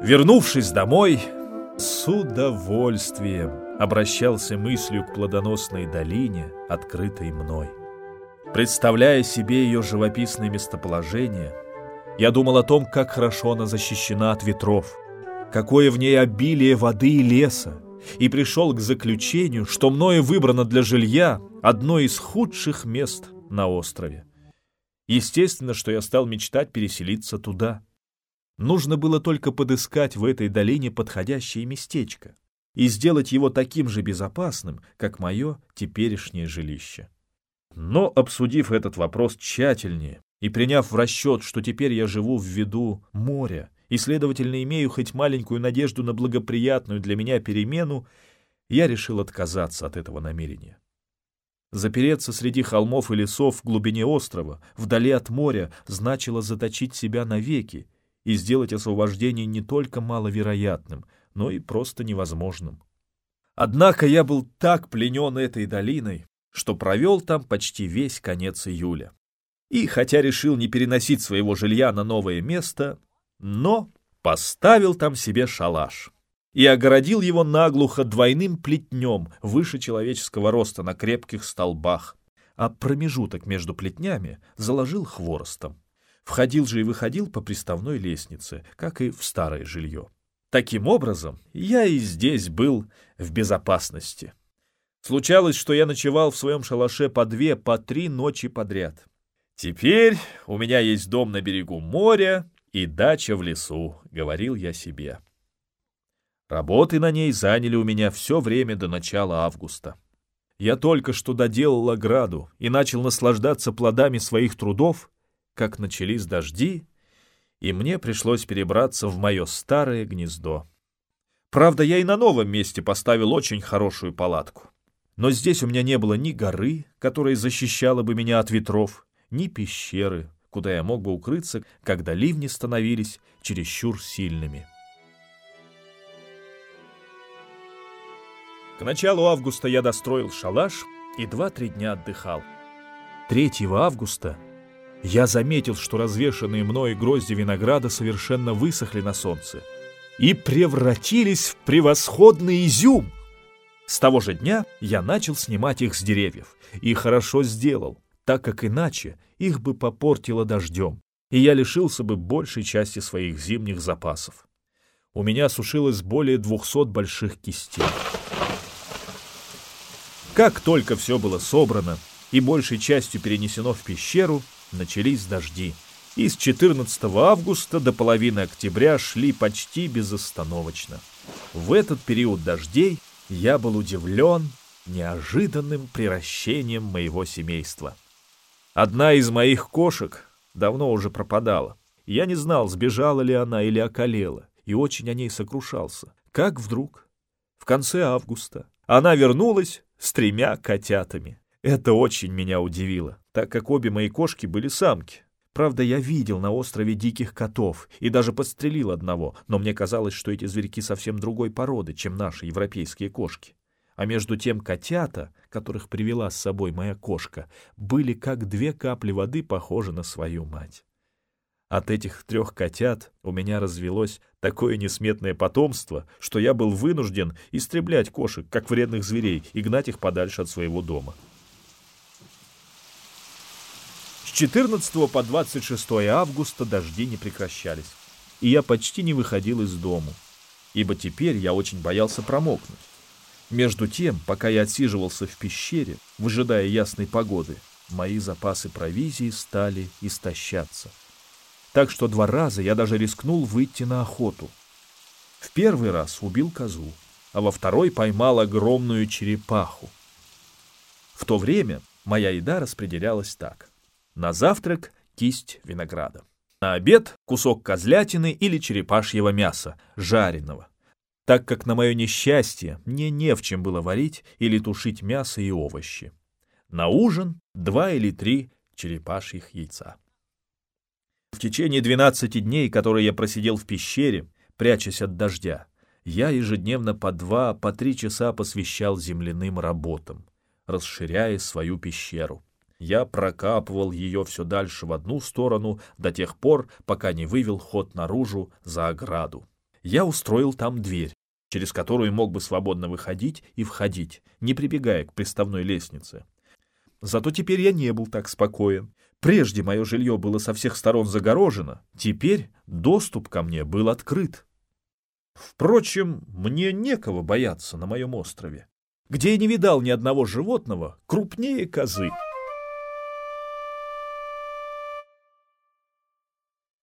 Вернувшись домой, с удовольствием обращался мыслью к плодоносной долине, открытой мной. Представляя себе ее живописное местоположение, я думал о том, как хорошо она защищена от ветров, какое в ней обилие воды и леса, и пришел к заключению, что мною выбрано для жилья одно из худших мест на острове. Естественно, что я стал мечтать переселиться туда. Нужно было только подыскать в этой долине подходящее местечко и сделать его таким же безопасным, как мое теперешнее жилище. Но, обсудив этот вопрос тщательнее и приняв в расчет, что теперь я живу в виду моря и, следовательно, имею хоть маленькую надежду на благоприятную для меня перемену, я решил отказаться от этого намерения. Запереться среди холмов и лесов в глубине острова, вдали от моря, значило заточить себя навеки и сделать освобождение не только маловероятным, но и просто невозможным. Однако я был так пленен этой долиной, что провел там почти весь конец июля. И хотя решил не переносить своего жилья на новое место, но поставил там себе шалаш и огородил его наглухо двойным плетнем выше человеческого роста на крепких столбах, а промежуток между плетнями заложил хворостом. Входил же и выходил по приставной лестнице, как и в старое жилье. Таким образом, я и здесь был в безопасности. Случалось, что я ночевал в своем шалаше по две, по три ночи подряд. Теперь у меня есть дом на берегу моря и дача в лесу, говорил я себе. Работы на ней заняли у меня все время до начала августа. Я только что доделал ограду и начал наслаждаться плодами своих трудов, как начались дожди, и мне пришлось перебраться в мое старое гнездо. Правда, я и на новом месте поставил очень хорошую палатку. Но здесь у меня не было ни горы, которая защищала бы меня от ветров, ни пещеры, куда я мог бы укрыться, когда ливни становились чересчур сильными. К началу августа я достроил шалаш и два-три дня отдыхал. 3 августа я заметил, что развешанные мной грозди винограда совершенно высохли на солнце и превратились в превосходный изюм. С того же дня я начал снимать их с деревьев, и хорошо сделал, так как иначе их бы попортило дождем, и я лишился бы большей части своих зимних запасов. У меня сушилось более двухсот больших кистей. Как только все было собрано и большей частью перенесено в пещеру, начались дожди. И с 14 августа до половины октября шли почти безостановочно. В этот период дождей я был удивлен неожиданным приращением моего семейства. Одна из моих кошек давно уже пропадала. Я не знал, сбежала ли она или околела, и очень о ней сокрушался. Как вдруг, в конце августа, она вернулась с тремя котятами. Это очень меня удивило, так как обе мои кошки были самки. Правда, я видел на острове диких котов и даже подстрелил одного, но мне казалось, что эти зверьки совсем другой породы, чем наши европейские кошки. А между тем котята, которых привела с собой моя кошка, были как две капли воды похожи на свою мать. От этих трех котят у меня развелось такое несметное потомство, что я был вынужден истреблять кошек, как вредных зверей, и гнать их подальше от своего дома. С 14 по 26 августа дожди не прекращались, и я почти не выходил из дому, ибо теперь я очень боялся промокнуть. Между тем, пока я отсиживался в пещере, выжидая ясной погоды, мои запасы провизии стали истощаться — так что два раза я даже рискнул выйти на охоту. В первый раз убил козу, а во второй поймал огромную черепаху. В то время моя еда распределялась так. На завтрак кисть винограда. На обед кусок козлятины или черепашьего мяса, жареного. Так как на мое несчастье мне не в чем было варить или тушить мясо и овощи. На ужин два или три черепашьих яйца. В течение 12 дней, которые я просидел в пещере, прячась от дождя, я ежедневно по два, по три часа посвящал земляным работам, расширяя свою пещеру. Я прокапывал ее все дальше в одну сторону до тех пор, пока не вывел ход наружу за ограду. Я устроил там дверь, через которую мог бы свободно выходить и входить, не прибегая к приставной лестнице. Зато теперь я не был так спокоен. Прежде мое жилье было со всех сторон загорожено, теперь доступ ко мне был открыт. Впрочем, мне некого бояться на моем острове, где я не видал ни одного животного крупнее козы.